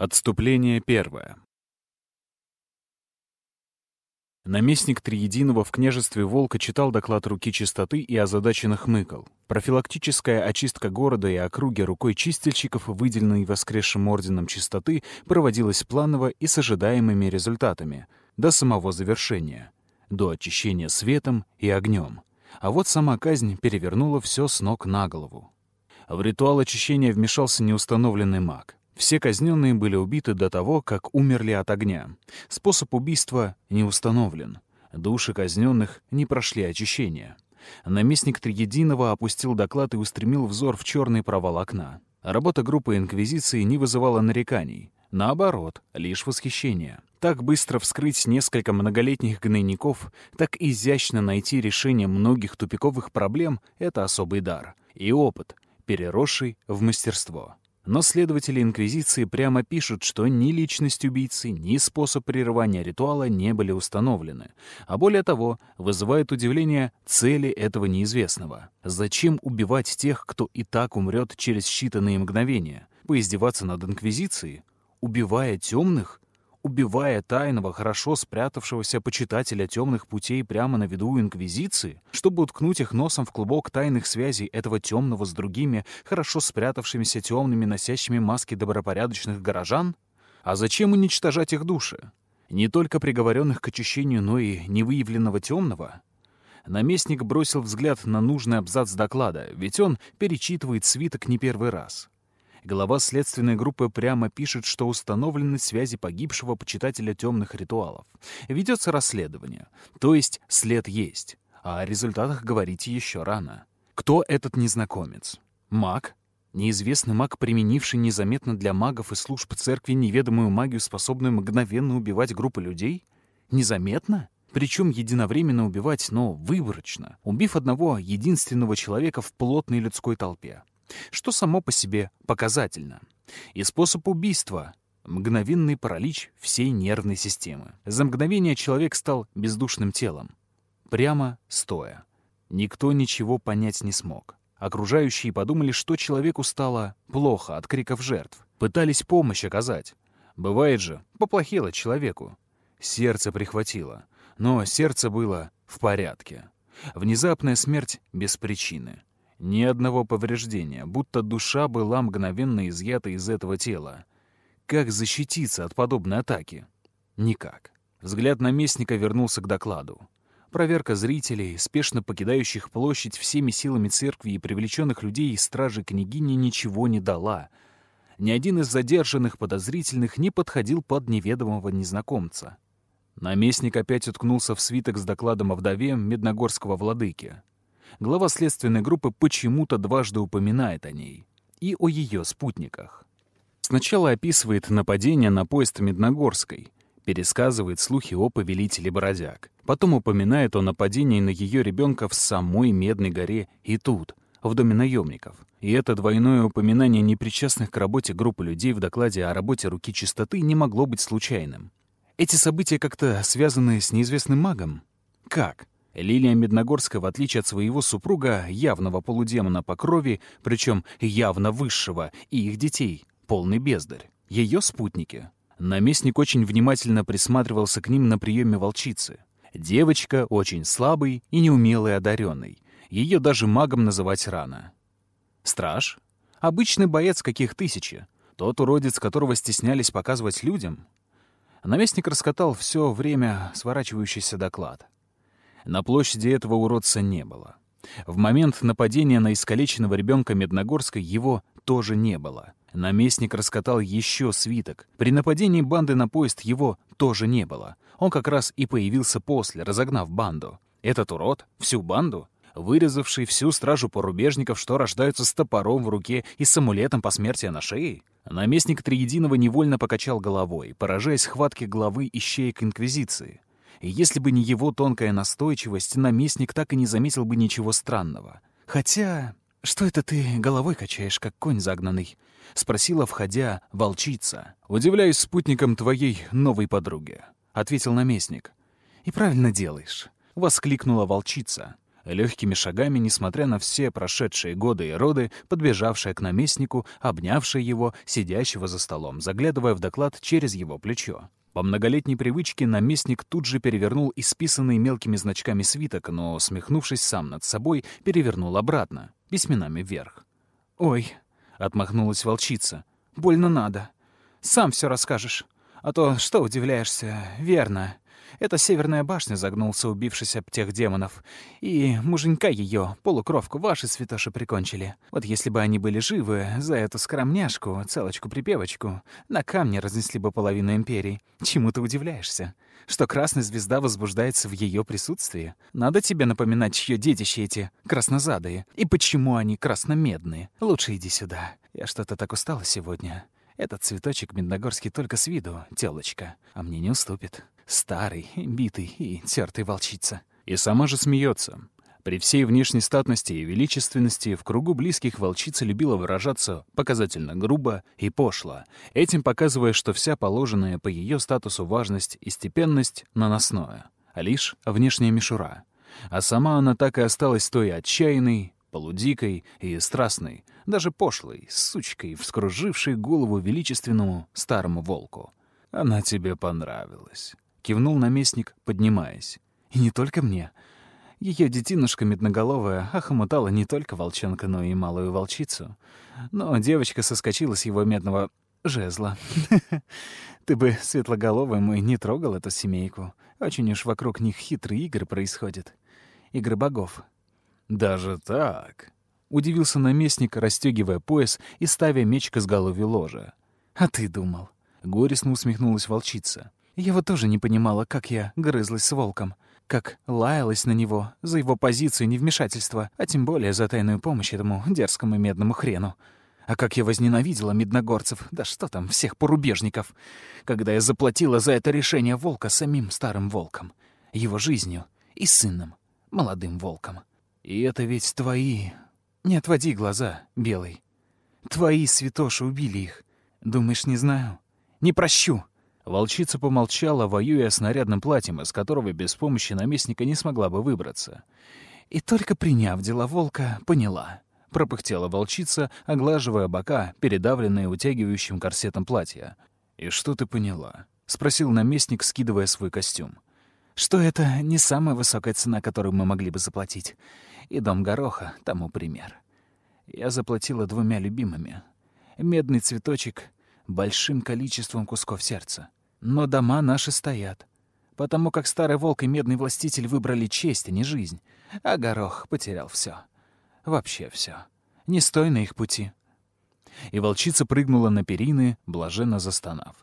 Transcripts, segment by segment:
Отступление первое. Наместник Триединого в княжестве Волка читал доклад руки чистоты и озадаченно хмыкал. Профилактическая очистка города и округи рукой чистильщиков, выделенной воскресшим орденом чистоты, проводилась планово и с ожидаемыми результатами, до самого завершения, до очищения светом и огнем. А вот сама казнь перевернула все с ног на голову. В ритуал очищения вмешался неустановленный маг. Все казненные были убиты до того, как умерли от огня. Способ убийства не установлен. Души казненных не прошли очищение. Наместник Триединого опустил доклад и устремил взор в черный провал окна. Работа группы Инквизиции не вызывала нареканий. Наоборот, лишь восхищение. Так быстро вскрыть несколько многолетних гнойников, так изящно найти решение многих тупиковых проблем — это особый дар. И опыт, переросший в мастерство. Но следователи Инквизиции прямо пишут, что ни личность убийцы, ни способ прерывания ритуала не были установлены. А более того, вызывает удивление цели этого неизвестного. Зачем убивать тех, кто и так умрет через считанные мгновения? Поиздеваться над Инквизицией? Убивая темных? Убивая тайного, хорошо спрятавшегося почитателя темных путей прямо на виду Инквизиции, чтобы уткнуть их носом в клубок тайных связей этого темного с другими, хорошо спрятавшимися темными, носящими маски добропорядочных горожан? А зачем уничтожать их души? Не только приговоренных к очищению, но и невыявленного темного? Наместник бросил взгляд на нужный абзац доклада, ведь он перечитывает свиток не первый раз. Глава следственной группы прямо пишет, что установлены связи погибшего почитателя темных ритуалов. Ведется расследование. То есть след есть. А о результатах говорить еще рано. Кто этот незнакомец? Маг? Неизвестный маг, применивший незаметно для магов и служб церкви неведомую магию, способную мгновенно убивать группы людей? Незаметно? Причем единовременно убивать, но выборочно, убив одного единственного человека в плотной людской толпе что само по себе показательно. И способ убийства — мгновенный паралич всей нервной системы. За мгновение человек стал бездушным телом. Прямо стоя. Никто ничего понять не смог. Окружающие подумали, что человеку стало плохо от криков жертв. Пытались помощь оказать. Бывает же, поплохело человеку. Сердце прихватило. Но сердце было в порядке. Внезапная смерть без причины. Ни одного повреждения, будто душа была мгновенно изъята из этого тела. Как защититься от подобной атаки? Никак. Взгляд наместника вернулся к докладу. Проверка зрителей, спешно покидающих площадь всеми силами церкви и привлеченных людей из стражи княгини ничего не дала. Ни один из задержанных подозрительных не подходил под неведомого незнакомца. Наместник опять уткнулся в свиток с докладом о вдове медногорского владыки глава следственной группы почему-то дважды упоминает о ней и о ее спутниках. Сначала описывает нападение на поезд Медногорской, пересказывает слухи о повелителе бродяг. Потом упоминает о нападении на ее ребенка в самой Медной горе и тут, в доме наемников. И это двойное упоминание непричастных к работе группы людей в докладе о работе руки чистоты не могло быть случайным. Эти события как-то связаны с неизвестным магом? Как? Лилия Медногорская, в отличие от своего супруга, явного полудемона по крови, причем явно высшего, и их детей, полный бездарь. Ее спутники. Наместник очень внимательно присматривался к ним на приеме волчицы. Девочка очень слабый и неумелый одаренный. Ее даже магом называть рано. Страж? Обычный боец каких тысячи. Тот уродец, которого стеснялись показывать людям. Наместник раскатал все время сворачивающийся доклад. На площади этого уродца не было. В момент нападения на искалеченного ребенка Медногорской его тоже не было. Наместник раскатал еще свиток. При нападении банды на поезд его тоже не было. Он как раз и появился после, разогнав банду. Этот урод, всю банду, вырезавший всю стражу порубежников, что рождаются с топором в руке и с амулетом посмертия на шее? Наместник Триединого невольно покачал головой, поражаясь хватке главы ищеек Инквизиции. И если бы не его тонкая настойчивость, наместник так и не заметил бы ничего странного. Хотя... «Что это ты головой качаешь, как конь загнанный?» — спросила, входя, волчица. «Удивляюсь спутником твоей новой подруги», — ответил наместник. «И правильно делаешь», — воскликнула волчица. Легкими шагами, несмотря на все прошедшие годы и роды, подбежавшая к наместнику, обнявшая его, сидящего за столом, заглядывая в доклад через его плечо. По многолетней привычке наместник тут же перевернул исписанный мелкими значками свиток, но, смехнувшись сам над собой, перевернул обратно, письменами вверх. «Ой», — отмахнулась волчица, — «больно надо. Сам все расскажешь. А то что удивляешься? Верно. Эта северная башня загнулся, убившись об тех демонов. И муженька ее, полукровку, ваши святоши прикончили. Вот если бы они были живы, за эту скромняшку, целочку-припевочку, на камне разнесли бы половину империи. Чему ты удивляешься? Что красная звезда возбуждается в ее присутствии? Надо тебе напоминать, чье детище эти краснозадые. И почему они красномедные? Лучше иди сюда. Я что-то так устала сегодня. Этот цветочек медногорский только с виду, тёлочка, а мне не уступит. Старый, битый и тертый волчица. И сама же смеется. При всей внешней статности и величественности в кругу близких волчица любила выражаться показательно грубо и пошло, этим показывая, что вся положенная по ее статусу важность и степенность наносное, а лишь внешняя мишура. А сама она так и осталась той отчаянной, полудикой и страстной, даже пошлой, сучкой, вскружившей голову величественному старому волку. «Она тебе понравилась», — кивнул наместник, поднимаясь. «И не только мне. Ее детинушка медноголовая охомутала не только волчонка, но и малую волчицу. Но девочка соскочила с его медного жезла. Ты бы, светлоголовый мой, не трогал эту семейку. Очень уж вокруг них хитрые игры происходят. Игры богов. «Даже так?» — удивился наместник, расстегивая пояс и ставя меч к изголовью ложа. «А ты думал?» — горестно усмехнулась волчица. «Я вот тоже не понимала, как я грызлась с волком, как лаялась на него за его позицию невмешательства, а тем более за тайную помощь этому дерзкому медному хрену. А как я возненавидела медногорцев, да что там, всех порубежников, когда я заплатила за это решение волка самим старым волком, его жизнью и сыном, молодым волком». И это ведь твои... Не отводи глаза, Белый. Твои святоши убили их. Думаешь, не знаю? Не прощу!» Волчица помолчала, воюя с нарядным платьем, из которого без помощи наместника не смогла бы выбраться. «И только приняв дела волка, поняла», — пропыхтела волчица, оглаживая бока, передавленные утягивающим корсетом платья. «И что ты поняла?» — спросил наместник, скидывая свой костюм. «Что это не самая высокая цена, которую мы могли бы заплатить. И дом гороха тому пример. Я заплатила двумя любимыми. Медный цветочек большим количеством кусков сердца. Но дома наши стоят. Потому как старый волк и медный властитель выбрали честь, а не жизнь. А горох потерял все. Вообще все. Не стой на их пути. И волчица прыгнула на перины, блаженно застонав.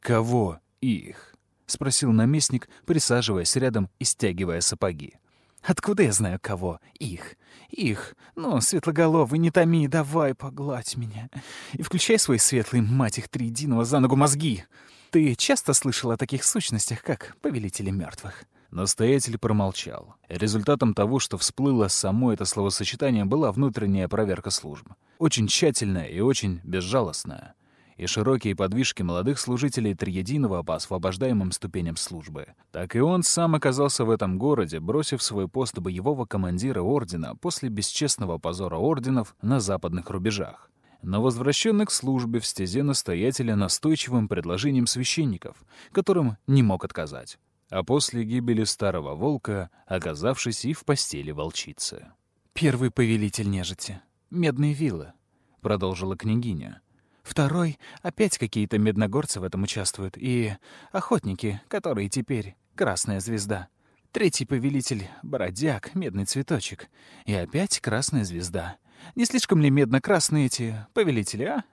«Кого их?» — спросил наместник, присаживаясь рядом и стягивая сапоги. Откуда я знаю кого? Их. Их. Ну, светлоголовый, не томи, давай погладь меня. И включай свой светлый, мать их триединого, за ногу мозги. Ты часто слышал о таких сущностях, как повелители мертвых? Настоятель промолчал. Результатом того, что всплыло само это словосочетание, была внутренняя проверка служб. Очень тщательная и очень безжалостная и широкие подвижки молодых служителей Триединого по освобождаемым ступеням службы. Так и он сам оказался в этом городе, бросив свой пост боевого командира ордена после бесчестного позора орденов на западных рубежах. Но возвращенный к службе в стезе настоятеля настойчивым предложением священников, которым не мог отказать. А после гибели старого волка, оказавшись и в постели волчицы. «Первый повелитель нежити. Медные вилы», — продолжила княгиня. Второй — опять какие-то медногорцы в этом участвуют. И охотники, которые теперь Красная Звезда. Третий повелитель — Бородяк, Медный Цветочек. И опять Красная Звезда. Не слишком ли медно-красные эти повелители, а?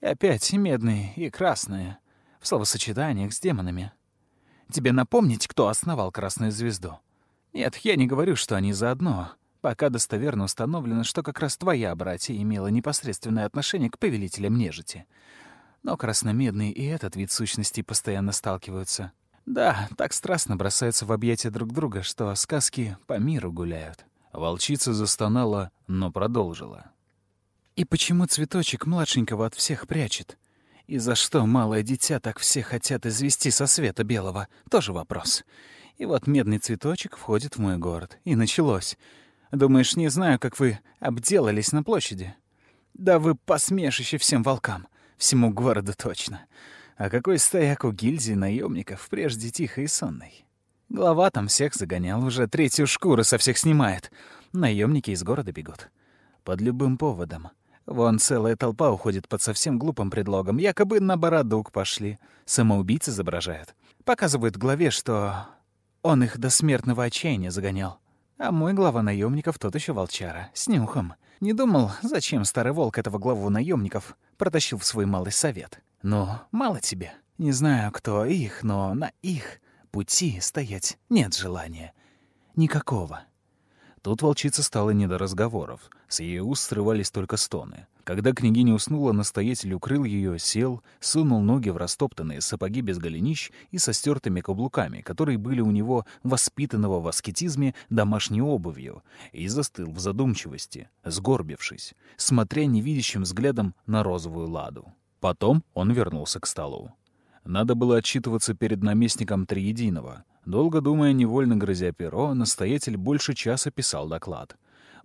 И опять медные и красные. В словосочетаниях с демонами. Тебе напомнить, кто основал Красную Звезду? Нет, я не говорю, что они заодно. Пока достоверно установлено, что как раз твоя братья имела непосредственное отношение к повелителям нежити. Но красномедный и этот вид сущности постоянно сталкиваются. Да, так страстно бросаются в объятия друг друга, что сказки по миру гуляют. Волчица застонала, но продолжила. И почему цветочек младшенького от всех прячет? И за что малое дитя так все хотят извести со света белого? Тоже вопрос. И вот медный цветочек входит в мой город. И началось. Думаешь, не знаю, как вы обделались на площади? Да вы посмешище всем волкам. Всему городу точно. А какой стояк у гильдии наемников, прежде тихой и сонной. Глава там всех загонял, уже третью шкуру со всех снимает. Наемники из города бегут. Под любым поводом. Вон целая толпа уходит под совсем глупым предлогом. Якобы на Бородук пошли. Самоубийц изображают. Показывают главе, что он их до смертного отчаяния загонял. А мой глава наемников тот еще волчара, с нюхом. Не думал, зачем старый волк этого главу наемников протащил в свой малый совет. Но мало тебе. Не знаю, кто их, но на их пути стоять нет желания. Никакого. Тут волчица стала не до разговоров. С ее уст срывались только стоны. Когда княгиня уснула, настоятель укрыл ее, сел, сунул ноги в растоптанные сапоги без голенищ и со стертыми каблуками, которые были у него воспитанного в аскетизме домашней обувью, и застыл в задумчивости, сгорбившись, смотря невидящим взглядом на розовую ладу. Потом он вернулся к столу. Надо было отчитываться перед наместником Триединого. Долго думая, невольно грызя перо, настоятель больше часа писал доклад.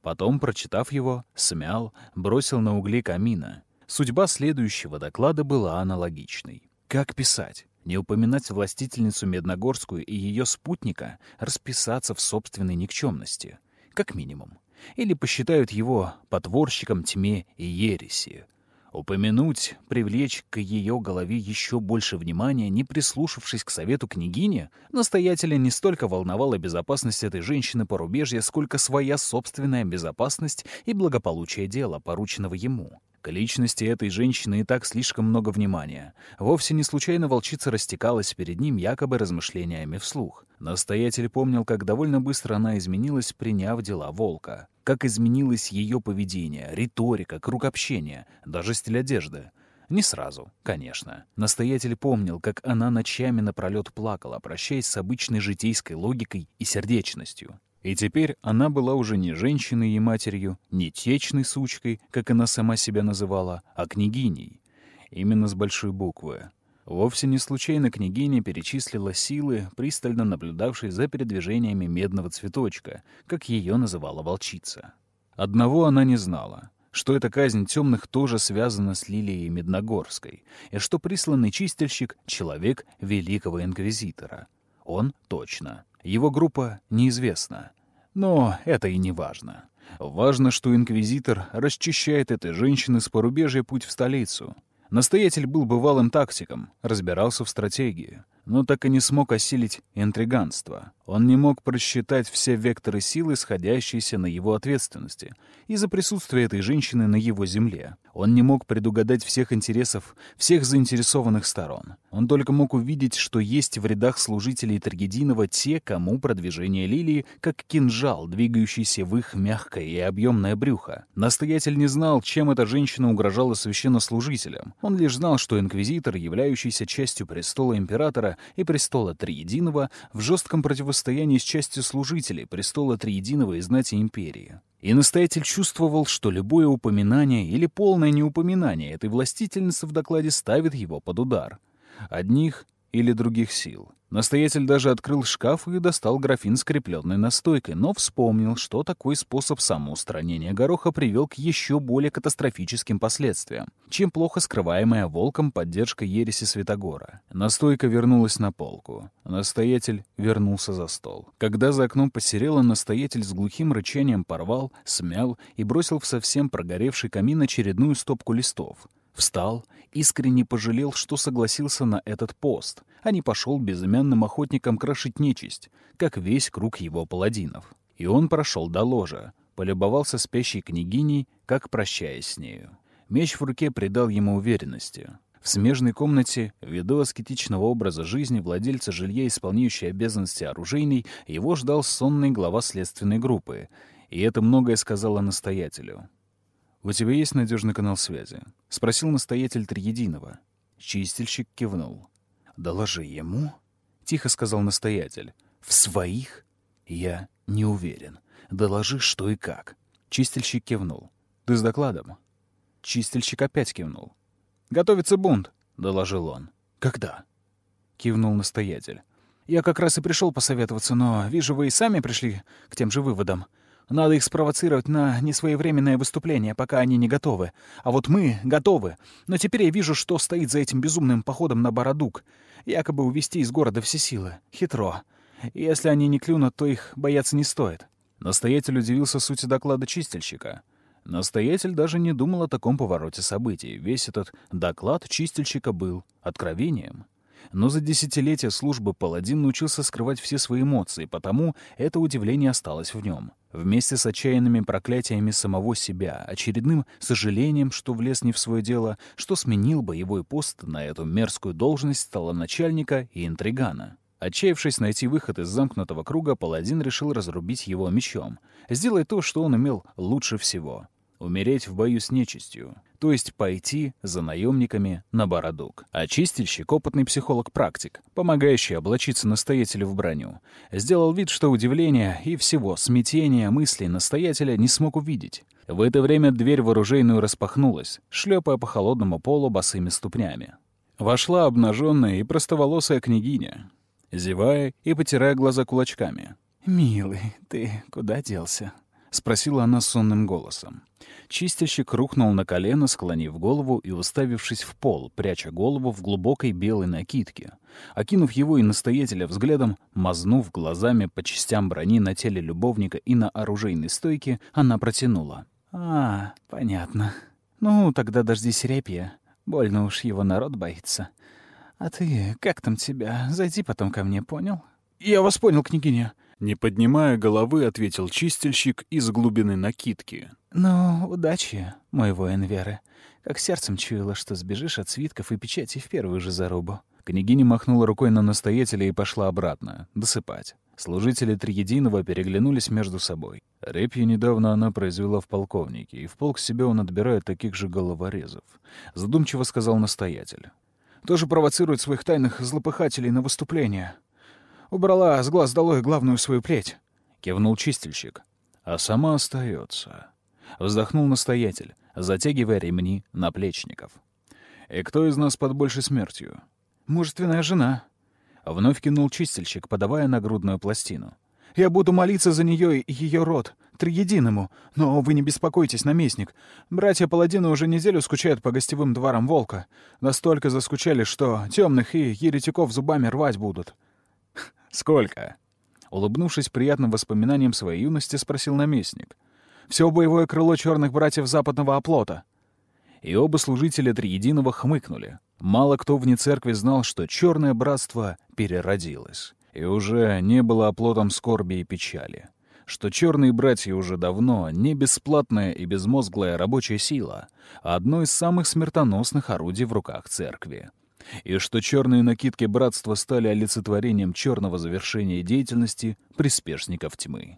Потом, прочитав его, смял, бросил на угли камина. Судьба следующего доклада была аналогичной. Как писать? Не упоминать властительницу Медногорскую и ее спутника, расписаться в собственной никчемности. Как минимум. Или посчитают его потворщиком тьме и ереси. Упомянуть, привлечь к ее голове еще больше внимания, не прислушавшись к совету княгини, настоятеля не столько волновала безопасность этой женщины порубежья, сколько своя собственная безопасность и благополучие дела, порученного ему. К личности этой женщины и так слишком много внимания. Вовсе не случайно волчица растекалась перед ним якобы размышлениями вслух. Настоятель помнил, как довольно быстро она изменилась, приняв дела волка. Как изменилось ее поведение, риторика, круг общения, даже стиль одежды. Не сразу, конечно. Настоятель помнил, как она ночами напролет плакала, прощаясь с обычной житейской логикой и сердечностью. И теперь она была уже не женщиной и матерью, не течной сучкой, как она сама себя называла, а княгиней. Именно с большой буквы. Вовсе не случайно княгиня перечислила силы, пристально наблюдавшей за передвижениями медного цветочка, как ее называла волчица. Одного она не знала — что эта казнь темных тоже связана с Лилией Медногорской, и что присланный чистильщик — человек великого инквизитора. Он точно. Его группа неизвестна. Но это и не важно. Важно, что инквизитор расчищает этой женщины с порубежья путь в столицу. Настоятель был бывалым тактиком, разбирался в стратегии но так и не смог осилить интриганство. Он не мог просчитать все векторы силы, сходящиеся на его ответственности, из-за присутствия этой женщины на его земле. Он не мог предугадать всех интересов всех заинтересованных сторон. Он только мог увидеть, что есть в рядах служителей Трагединова те, кому продвижение лилии как кинжал, двигающийся в их мягкое и объемное брюхо. Настоятель не знал, чем эта женщина угрожала священнослужителям. Он лишь знал, что инквизитор, являющийся частью престола императора, и престола Триединого в жестком противостоянии с частью служителей престола Триединого и знати империи. И настоятель чувствовал, что любое упоминание или полное неупоминание этой властительницы в докладе ставит его под удар. Одних или других сил. Настоятель даже открыл шкаф и достал графин с крепленной настойкой, но вспомнил, что такой способ самоустранения гороха привел к еще более катастрофическим последствиям, чем плохо скрываемая волком поддержка ереси Святогора. Настойка вернулась на полку. Настоятель вернулся за стол. Когда за окном посерело, настоятель с глухим рычанием порвал, смял и бросил в совсем прогоревший камин очередную стопку листов. Встал, искренне пожалел, что согласился на этот пост, а не пошел безымянным охотником крошить нечисть, как весь круг его паладинов. И он прошел до ложа, полюбовался спящей княгиней, как прощаясь с нею. Меч в руке придал ему уверенности. В смежной комнате, ввиду аскетичного образа жизни владельца жилья, исполняющей обязанности оружейной, его ждал сонный глава следственной группы, и это многое сказало настоятелю. «У тебя есть надежный канал связи?» — спросил настоятель Триединого. Чистильщик кивнул. «Доложи ему?» — тихо сказал настоятель. «В своих?» «Я не уверен. Доложи, что и как». Чистильщик кивнул. «Ты с докладом?» Чистильщик опять кивнул. «Готовится бунт», — доложил он. «Когда?» — кивнул настоятель. Я как раз и пришел посоветоваться, но вижу, вы и сами пришли к тем же выводам. Надо их спровоцировать на несвоевременное выступление, пока они не готовы. А вот мы готовы. Но теперь я вижу, что стоит за этим безумным походом на Бородук. Якобы увести из города все силы. Хитро. Если они не клюнут, то их бояться не стоит. Настоятель удивился сути доклада чистильщика. Настоятель даже не думал о таком повороте событий. Весь этот доклад чистильщика был откровением. Но за десятилетия службы паладин научился скрывать все свои эмоции, потому это удивление осталось в нем. Вместе с отчаянными проклятиями самого себя, очередным сожалением, что влез не в свое дело, что сменил боевой пост на эту мерзкую должность стало начальника и интригана. Отчаявшись найти выход из замкнутого круга, паладин решил разрубить его мечом, сделать то, что он умел лучше всего умереть в бою с нечистью, то есть пойти за наемниками на бородук. А чистильщик — опытный психолог-практик, помогающий облачиться настоятелю в броню. Сделал вид, что удивление и всего смятения мыслей настоятеля не смог увидеть. В это время дверь в распахнулась, шлепая по холодному полу босыми ступнями. Вошла обнаженная и простоволосая княгиня, зевая и потирая глаза кулачками. «Милый, ты куда делся?» — спросила она сонным голосом. Чистильщик рухнул на колено, склонив голову и уставившись в пол, пряча голову в глубокой белой накидке. Окинув его и настоятеля взглядом, мазнув глазами по частям брони на теле любовника и на оружейной стойке, она протянула. «А, понятно. Ну, тогда дождись репья. Больно уж его народ боится. А ты, как там тебя? Зайди потом ко мне, понял?» «Я вас понял, княгиня», не поднимая головы, ответил чистильщик из глубины накидки. «Ну, удачи, мой воин веры. Как сердцем чуяла, что сбежишь от свитков и печати в первую же зарубу». Княгиня махнула рукой на настоятеля и пошла обратно, досыпать. Служители Триединого переглянулись между собой. Репью недавно она произвела в полковнике, и в полк себе он отбирает таких же головорезов. Задумчиво сказал настоятель. «Тоже провоцирует своих тайных злопыхателей на выступление. Убрала с глаз долой главную свою плеть. Кивнул чистильщик. А сама остается. Вздохнул настоятель, затягивая ремни наплечников. «И кто из нас под большей смертью?» «Мужественная жена». Вновь кинул чистильщик, подавая нагрудную пластину. «Я буду молиться за нее и ее род, триединому. Но вы не беспокойтесь, наместник. Братья-паладины уже неделю скучают по гостевым дворам волка. Настолько заскучали, что темных и еретиков зубами рвать будут. «Сколько?» Улыбнувшись приятным воспоминанием своей юности, спросил наместник. «Все боевое крыло черных братьев западного оплота». И оба служителя Триединого хмыкнули. Мало кто вне церкви знал, что черное братство переродилось. И уже не было оплотом скорби и печали. Что черные братья уже давно не бесплатная и безмозглая рабочая сила, а одно из самых смертоносных орудий в руках церкви и что черные накидки братства стали олицетворением черного завершения деятельности приспешников тьмы.